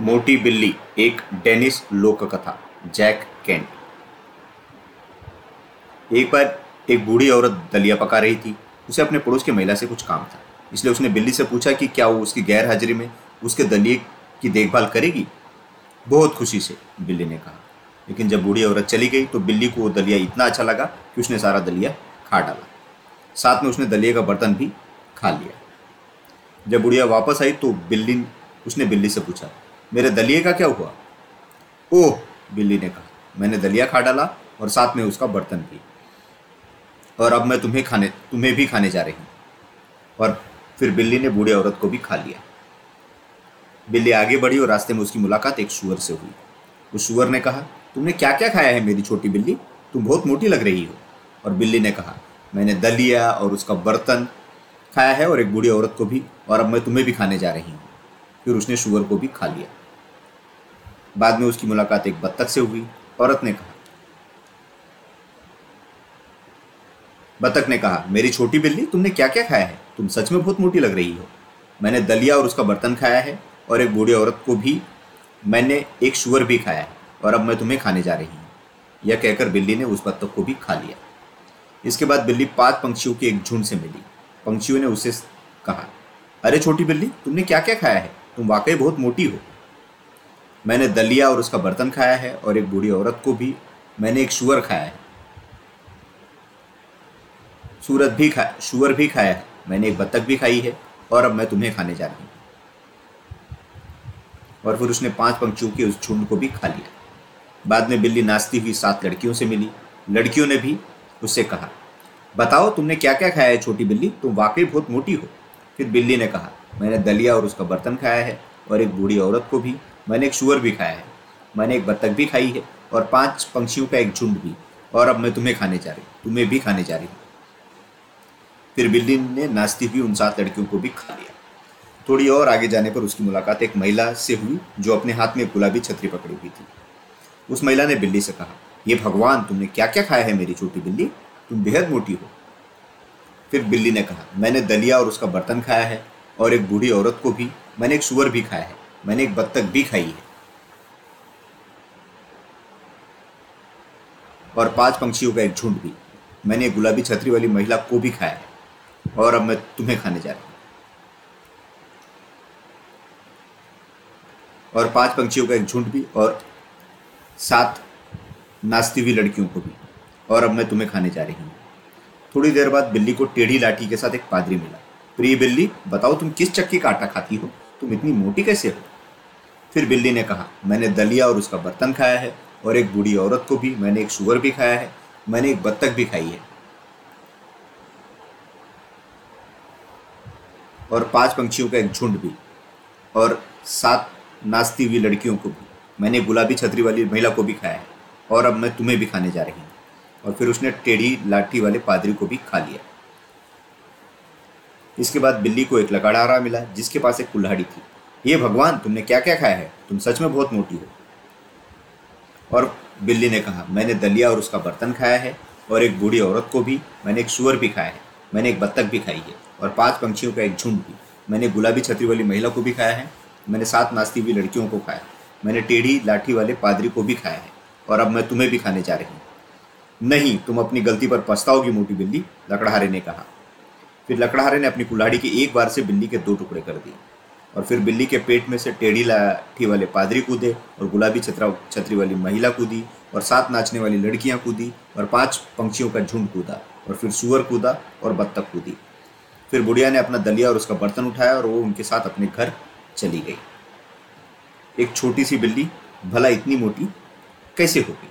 मोटी बिल्ली, एक डेनिस लोक कथा जैक केंट। एक बार एक बूढ़ी औरत दलिया पका रही थी। उसे अपने पड़ोस की महिला से कुछ काम था। इसलिए उसने बिल्ली से पूछा कि क्या वो उसकी गैर हाजिरी में उसके दलिए की देखभाल करेगी? बहुत खुशी से बिल्ली ने कहा। लेकिन जब बूढ़ी औरत चली गई तो बिल्ली को वो दलिया इतना अच्छा लगा कि उसने सारा दलिया खा डाला। साथ में उसने दलिया का बर्तन भी खा लिया। जब बुढ़िया वापस आई तो बिल्ली, उसने बिल्ली से पूछा मेरे दलिए का क्या हुआ? ओह, बिल्ली ने कहा, मैंने दलिया खा डाला और साथ में उसका बर्तन भी। और अब मैं तुम्हें खाने, तुम्हें भी खाने जा रही हूँ। और फिर बिल्ली ने बूढ़ी औरत को भी खा लिया। बिल्ली आगे बढ़ी और रास्ते में उसकी मुलाकात एक सुअर से हुई। उस सुअर ने कहा, तुमने क्या क्या खाया है मेरी छोटी बिल्ली? तुम बहुत मोटी लग रही हो। और बिल्ली ने कहा, मैंने दलिया और उसका बर्तन खाया है और एक बूढ़ी औरत को भी, और अब मैं तुम्हें भी खाने जा रही हूँ। फिर उसने शुगर को भी खा लिया। बाद में उसकी मुलाकात एक बत्तख से हुई, औरत ने कहा। बत्तख ने कहा, मेरी छोटी बिल्ली, तुमने क्या क्या खाया है? तुम सच में बहुत मोटी लग रही हो। मैंने दलिया और उसका बर्तन खाया है और एक बूढ़ी औरत को भी मैंने एक शुगर भी खाया है और अब मैं तुम्हें खाने जा रही हूँ। यह कहकर बिल्ली ने उस बत्तख को भी खा लिया। इसके बाद बिल्ली पाँच पंक्षियों के एक झुंड से मिली। पंक्षियों ने उसे कहा, अरे छोटी बिल्ली, तुमने क्या क्या खाया है? तुम वाकई बहुत मोटी हो। मैंने दलिया और उसका बर्तन खाया है और एक बूढ़ी औरत को भी मैंने एक शुअर खाया है। सूरत भी खा, शुअर भी खाया है। मैंने एक बत्तख भी खाई है और अब मैं तुम्हें खाने जा रही हूँ। और फिर उसने पाँच पंक्षियों के उस झुंड को भी खा लिया। बाद में बिल्ली नाचती हुई सात लड़कियों से मिली। लड़कियों ने भी उससे कहा, बताओ तुमने क्या क्या खाया है छोटी बिल्ली? तुम वाकई बहुत मोटी हो। फिर बिल्ली ने कहा, मैंने दलिया और उसका बर्तन खाया है और एक बूढ़ी औरत को भी मैंने एक शुअर भी खाया है। मैंने एक बत्तख भी खाई है और पाँच पंक्षियों का एक झुंड भी। और अब मैं तुम्हें खाने जा रही हूँ। तुम्हें भी खाने जा रही हूँ। फिर बिल्ली ने नाचती हुई उन सात लड़कियों को भी खा लिया। थोड़ी और आगे जाने पर उसकी मुलाकात एक महिला से हुई, जो अपने हाथ में गुलाबी छतरी पकड़ी हुई थी। उस महिला ने बिल्ली से कहा, ये भगवान, तुमने क्या क्या खाया है मेरी छोटी बिल्ली? तुम बेहद मोटी हो। फिर बिल्ली ने कहा, मैंने दलिया और उसका बर्तन खाया है और एक बूढ़ी औरत को भी, मैंने एक सुअर भी खाया है। मैंने एक बत्तख भी खाई है। और पाँच पंक्षियों का एक झुंड भी। मैंने एक गुलाबी छतरी वाली महिला को भी खाया है। और अब मैं तुम्हें खाने जा रही हूँ। और पाँच पंक्षियों का एक झुंड भी और सात नाचती हुई लड़कियों को भी। और अब मैं तुम्हें खाने जा रही हूँ। थोड़ी देर बाद बिल्ली को टेढ़ी लाठी के साथ एक पादरी मिला। प्रिय बिल्ली, बताओ तुम किस चक्की का आटा खाती हो? तुम इतनी मोटी कैसे हो? फिर बिल्ली ने कहा, मैंने दलिया और उसका बर्तन खाया है, और एक बूढ़ी औरत को भी मैंने एक शुगर भी खाया है, मैंने एक बत्तख भी खाई है। और पाँच पंक्षियों का एक झुंड भी, और सात नाचती हुई लड़कियों को भी, मैंने गुलाबी छतरी वाली महिला को भी खाया है, और अब मैं तुम्हें भी खाने जा रही हूँ। और फिर उसने टेढ़ी लाठी वाले पादरी को भी खा लिया। इसके बाद बिल्ली को एक लकड़हारा मिला, जिसके पास एक कुल्हाड़ी थी। ये भगवान, तुमने क्या क्या खाया है? तुम सच में बहुत मोटी हो। और बिल्ली ने कहा, मैंने दलिया और उसका बर्तन खाया है, और एक बूढ़ी औरत को भी, मैंने एक शुअर भी खाया है, मैंने एक बत्तख भी खाई है, और पाँच पंक्षियों का एक झुंड भी, मैंने गुलाबी छतरी वाली महिला को भी खाया है, मैंने सात नाचती हुई लड़कियों को खाया, मैंने टेढ़ी लाठी वाले पादरी को भी खाया है, और अब मैं तुम्हें भी खाने जा रही हूँ। नहीं, तुम अपनी गलती पर पछताओगी, मोटी बिल्ली, लकड़हारे ने कहा। फिर लकड़हारे ने अपनी कुल्हाड़ी के एक बार से बिल्ली के दो टुकड़े कर दिए और फिर बिल्ली के पेट में से टेढ़ी लाठी वाले पादरी कूदे और गुलाबी छतरा, छतरी वाली महिला कूदी और सात नाचने वाली लड़कियाँ कूदी और पाँच पंक्षियों का झुंड कूदा और फिर सुअर कूदा और बत्तख कूदी। फिर बुढ़िया ने अपना दलिया और उसका बर्तन उठाया और वो उनके साथ अपने घर चली गई। एक छोटी सी बिल्ली, भला इतनी मोटी कैसे हो गई